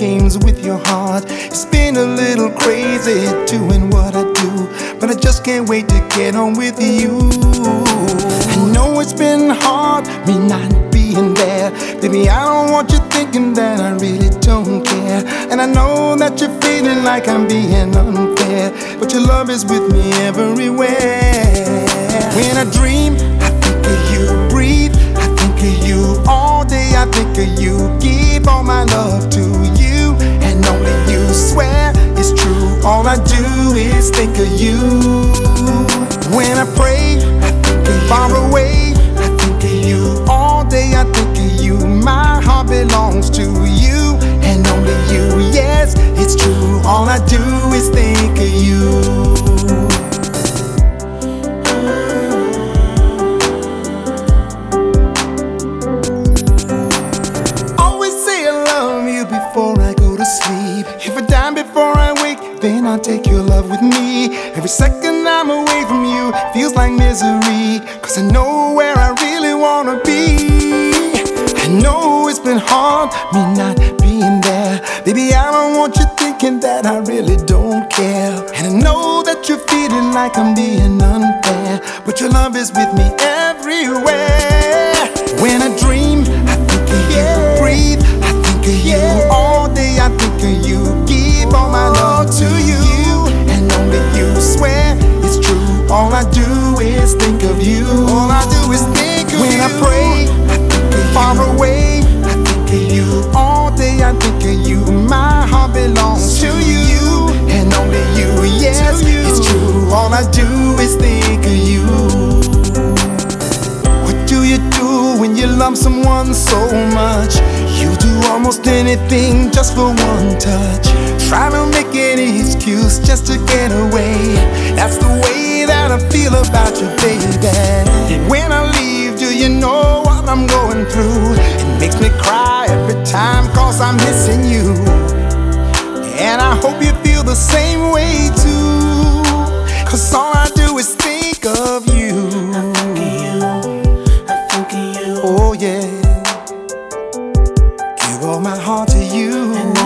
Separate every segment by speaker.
Speaker 1: games with your heart. It's been a little crazy doing what I do, but I just can't wait to get on with you. I know it's been hard, me not being there. Baby, I don't want you thinking that I really don't care. And I know that you're feeling like I'm being unfair, but your love is with me everywhere. When I dream, think of you. When I pray, I think of far away. I think of you. All day, I think of you. My heart belongs to you, and only you. Yes, it's true. All I do then I'll take your love with me. Every second I'm away from you feels like misery. Cause I know where I really wanna be. I know it's been hard, me not being there. Baby, I don't want you thinking that I really don't care. And I know that you're feeling like I'm being unfair. But your love is with me everywhere. Is think of you. All I do is think of when you. When I pray, I think of far away. I think of you. All day I think of you. My heart belongs to you. And only you, yes, you. it's true. All I do is think of you. What do you do when you love someone so much? You do almost anything just for one touch. Try to make any excuse just to get away. Feel about you, baby. When I leave, do you know what I'm going through? It makes me cry every time cause I'm missing you. And I hope you feel the same way too. Cause all I do is think of you. I'm thinking you,
Speaker 2: I'm thinking you.
Speaker 1: Oh yeah. Give all my heart to you.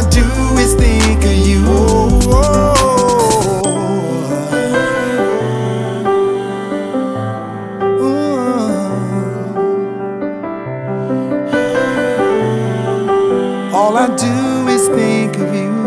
Speaker 1: I do is think of you. All I do is think of you.